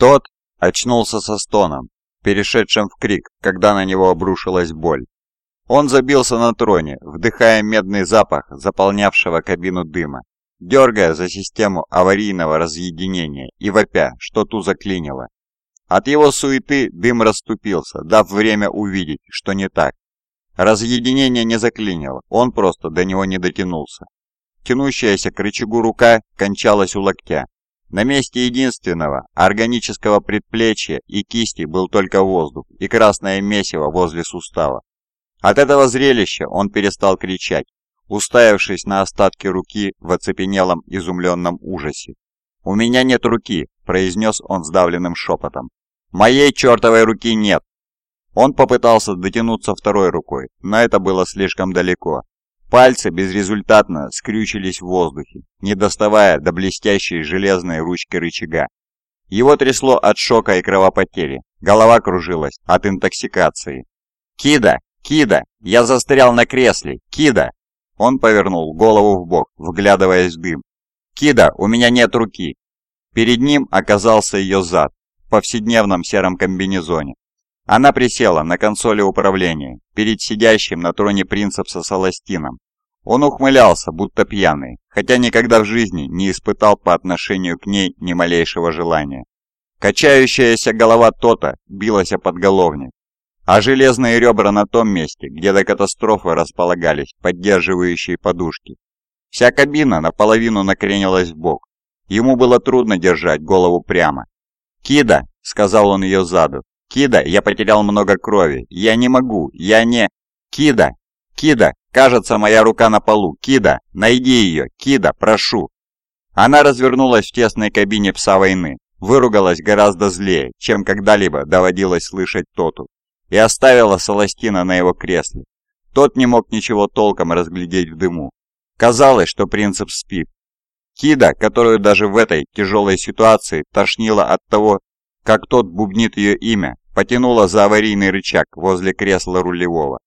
Тот очнулся со стоном, перешедшим в крик, когда на него обрушилась боль. Он забился на троне, вдыхая медный запах заполнявшего кабину дыма, дергая за систему аварийного разъединения и вопя, что ту заклинило. От его суеты дым расступился, дав время увидеть, что не так. Разъединение не заклинило, он просто до него не дотянулся. Тянущаяся к рычагу рука кончалась у локтя. На месте единственного органического предплечья и кисти был только воздух и красное месиво возле сустава. От этого зрелища он перестал кричать, уставившись на остатки руки в оцепенелом изумленном ужасе. «У меня нет руки», — произнес он сдавленным шепотом. «Моей чертовой руки нет!» Он попытался дотянуться второй рукой, но это было слишком далеко. Пальцы безрезультатно скрючились в воздухе, не доставая до блестящей железной ручки рычага. Его трясло от шока и кровопотери, голова кружилась от интоксикации. «Кида! Кида! Я застрял на кресле! Кида!» Он повернул голову в бок, вглядываясь в дым. «Кида, у меня нет руки!» Перед ним оказался ее зад в повседневном сером комбинезоне, она присела на консоли управления, перед сидящим на троне принцепса Саластином. Он ухмылялся, будто пьяный, хотя никогда в жизни не испытал по отношению к ней ни малейшего желания. Качающаяся голова Тота билась о подголовник, а железные ребра на том месте, где до катастрофы располагались поддерживающие подушки. Вся кабина наполовину накренилась в бок. Ему было трудно держать голову прямо. «Кида!» — сказал он ее заду. «Кида, я потерял много крови. Я не могу. Я не...» «Кида! Кида! Кажется, моя рука на полу. Кида! Найди ее! Кида, прошу!» Она развернулась в тесной кабине пса войны, выругалась гораздо злее, чем когда-либо доводилось слышать Тоту, и оставила Саластина на его кресле. Тот не мог ничего толком разглядеть в дыму. Казалось, что принцип спит. Кида, которую даже в этой тяжелой ситуации тошнило от того, как тот бубнит ее имя, потянула за аварийный рычаг возле кресла рулевого.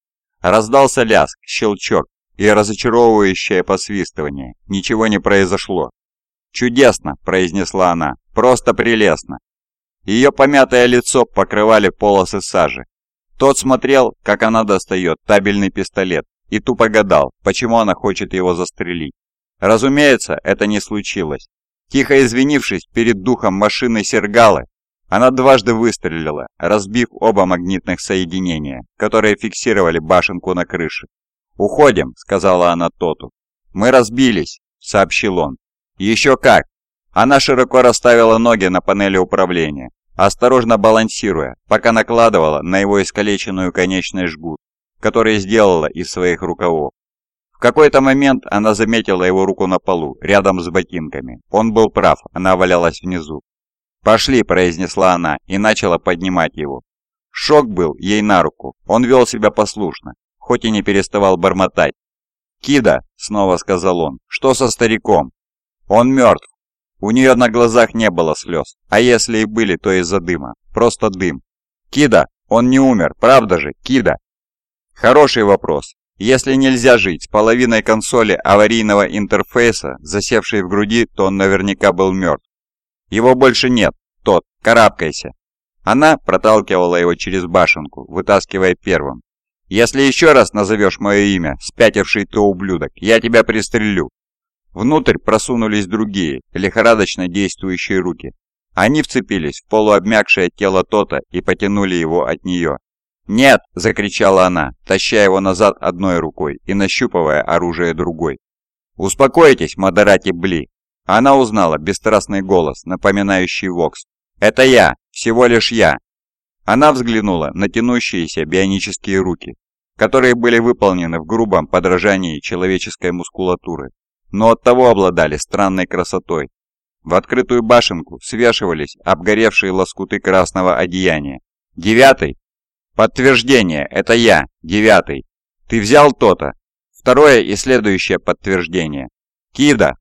Раздался лязг, щелчок и разочаровывающее посвистывание. Ничего не произошло. «Чудесно!» – произнесла она. «Просто прелестно!» Ее помятое лицо покрывали полосы сажи. Тот смотрел, как она достает табельный пистолет, и тупо гадал, почему она хочет его застрелить. Разумеется, это не случилось. Тихо извинившись перед духом машины Сергалы, она дважды выстрелила, разбив оба магнитных соединения, которые фиксировали башенку на крыше. «Уходим», — сказала она Тоту. «Мы разбились», — сообщил он. «Еще как!» Она широко расставила ноги на панели управления, осторожно балансируя, пока накладывала на его искалеченную конечный жгут, который сделала из своих рукавов. В какой-то момент она заметила его руку на полу, рядом с ботинками. Он был прав, она валялась внизу. «Пошли», – произнесла она и начала поднимать его. Шок был ей на руку, он вел себя послушно, хоть и не переставал бормотать. «Кида», – снова сказал он, – «что со стариком?» «Он мертв». У нее на глазах не было слез, а если и были, то из-за дыма, просто дым. «Кида, он не умер, правда же, Кида?» Хороший вопрос. Если нельзя жить с половиной консоли аварийного интерфейса, засевшей в груди, то он наверняка был мертв. Его больше нет. Тот, карабкайся. Она проталкивала его через башенку, вытаскивая первым. «Если еще раз назовешь мое имя, спятивший ты ублюдок, я тебя пристрелю». Внутрь просунулись другие, лихорадочно действующие руки. Они вцепились в полуобмякшее тело Тота и потянули его от нее. «Нет!» – закричала она, таща его назад одной рукой и нащупывая оружие другой. «Успокойтесь, Модерати Бли!» Она узнала бесстрастный голос, напоминающий Вокс. «Это я! Всего лишь я!» Она взглянула на тянущиеся бионические руки, которые были выполнены в грубом подражании человеческой мускулатуры, но оттого обладали странной красотой. В открытую башенку свешивались обгоревшие лоскуты красного одеяния. «Девятый?» «Подтверждение! Это я! Девятый! Ты взял то-то?» Второе и следующее подтверждение. «Кида!»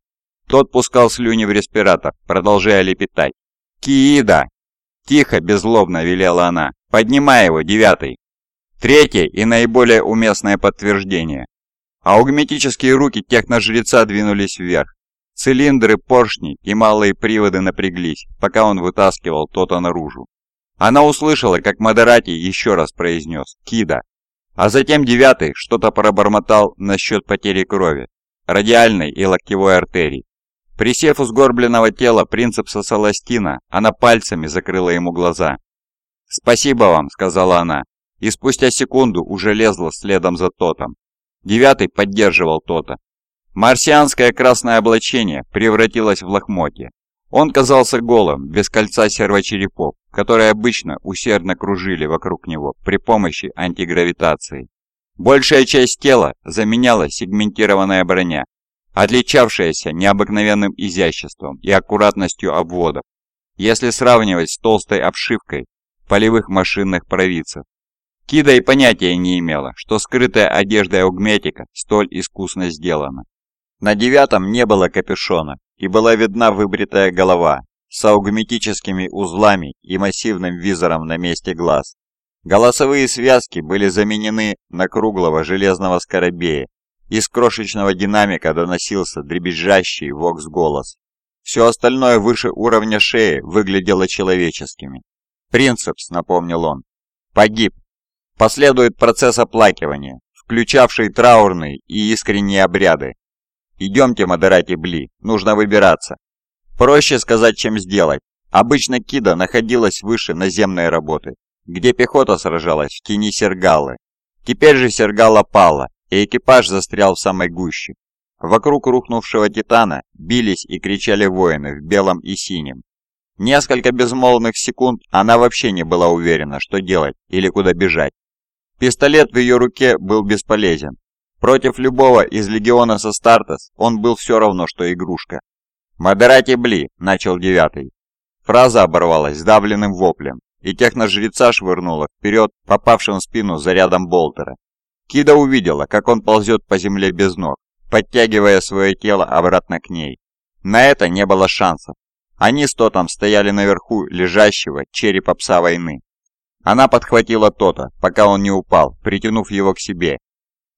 Тот пускал слюни в респиратор, продолжая лепетать. «Киида!» Тихо, беззлобно велела она. «Поднимай его, девятый!» Третье и наиболее уместное подтверждение. Аугметические руки техножреца двинулись вверх. Цилиндры, поршни и малые приводы напряглись, пока он вытаскивал то-то наружу. Она услышала, как Модерати еще раз произнес «Кида», а затем девятый что-то пробормотал насчет потери крови, радиальной и локтевой артерий. Присев у сгорбленного тела принцепса Саластина, она пальцами закрыла ему глаза. «Спасибо вам», — сказала она, и спустя секунду уже лезла следом за Тотом. Девятый поддерживал Тота. Марсианское красное облачение превратилось в лохмотье. Он казался голым, без кольца сервочерепов, которые обычно усердно кружили вокруг него при помощи антигравитации. Большая часть тела заменяла сегментированная броня, отличавшаяся необыкновенным изяществом и аккуратностью обводов, если сравнивать с толстой обшивкой полевых машинных провидцев. Кида и понятия не имела, что скрытая одежда аугметика столь искусно сделана. На девятом не было капюшона, и была видна выбритая голова с аугметическими узлами и массивным визором на месте глаз. Голосовые связки были заменены на круглого железного скоробея. Из крошечного динамика доносился дребезжащий вокс-голос. Все остальное выше уровня шеи выглядело человеческими. «Принцепс», — напомнил он, — «погиб. Последует процесс оплакивания, включавший траурные и искренние обряды, «Идемте, Модерати Бли, нужно выбираться». Проще сказать, чем сделать. Обычно Кида находилась выше наземной работы, где пехота сражалась в тени Сергалы. Теперь же Сергала пала, и экипаж застрял в самой гуще. Вокруг рухнувшего Титана бились и кричали воины в белом и синем. Несколько безмолвных секунд она вообще не была уверена, что делать или куда бежать. Пистолет в ее руке был бесполезен, Против любого из легиона со Стартес он был все равно, что игрушка. «Модерати Бли!» – начал девятый. Фраза оборвалась сдавленным воплем, и техножреца швырнула вперед попавшим в спину зарядом болтера. Кида увидела, как он ползет по земле без ног, подтягивая свое тело обратно к ней. На это не было шансов. Они с Тотом стояли наверху лежащего черепа пса войны. Она подхватила Тота, пока он не упал, притянув его к себе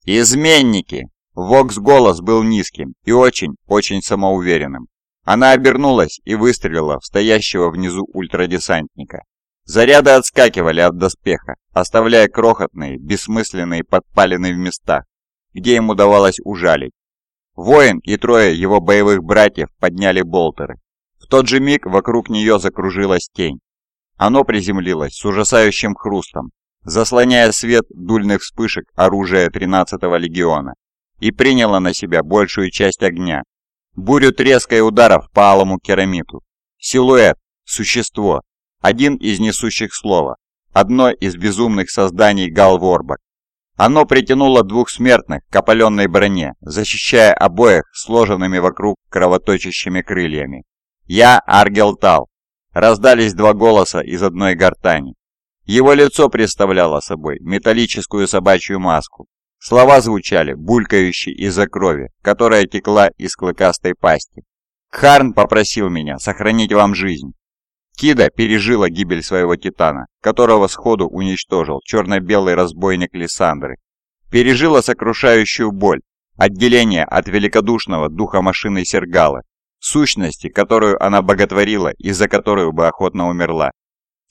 «Изменники!» Вокс голос был низким и очень-очень самоуверенным. Она обернулась и выстрелила в стоящего внизу ультрадесантника. Заряды отскакивали от доспеха, оставляя крохотные, бессмысленные подпалины в местах, где ему давалось ужалить. Воин и трое его боевых братьев подняли болтеры. В тот же миг вокруг нее закружилась тень. Оно приземлилось с ужасающим хрустом, заслоняя свет дульных вспышек оружия 13-го легиона, и приняла на себя большую часть огня. Бурю треска и ударов по алому керамиту. Силуэт, существо, один из несущих слова, одно из безумных созданий Галворбак. Оно притянуло двух смертных к опаленной броне, защищая обоих сложенными вокруг кровоточащими крыльями. «Я Аргел Тал!» Раздались два голоса из одной гортани. Его лицо представляло собой металлическую собачью маску. Слова звучали, булькающие из-за крови, которая текла из клыкастой пасти. Харн попросил меня сохранить вам жизнь. Кида пережила гибель своего титана, которого сходу уничтожил черно-белый разбойник Лиссандры. Пережила сокрушающую боль, отделение от великодушного духа машины Сергала, сущности, которую она боготворила и за которую бы охотно умерла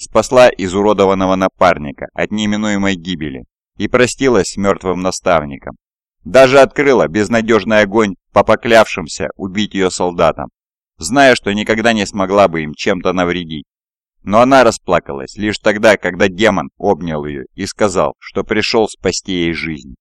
спасла изуродованного напарника от неминуемой гибели и простилась с мертвым наставником. Даже открыла безнадежный огонь по поклявшимся убить ее солдатам, зная, что никогда не смогла бы им чем-то навредить. Но она расплакалась лишь тогда, когда демон обнял ее и сказал, что пришел спасти ей жизнь.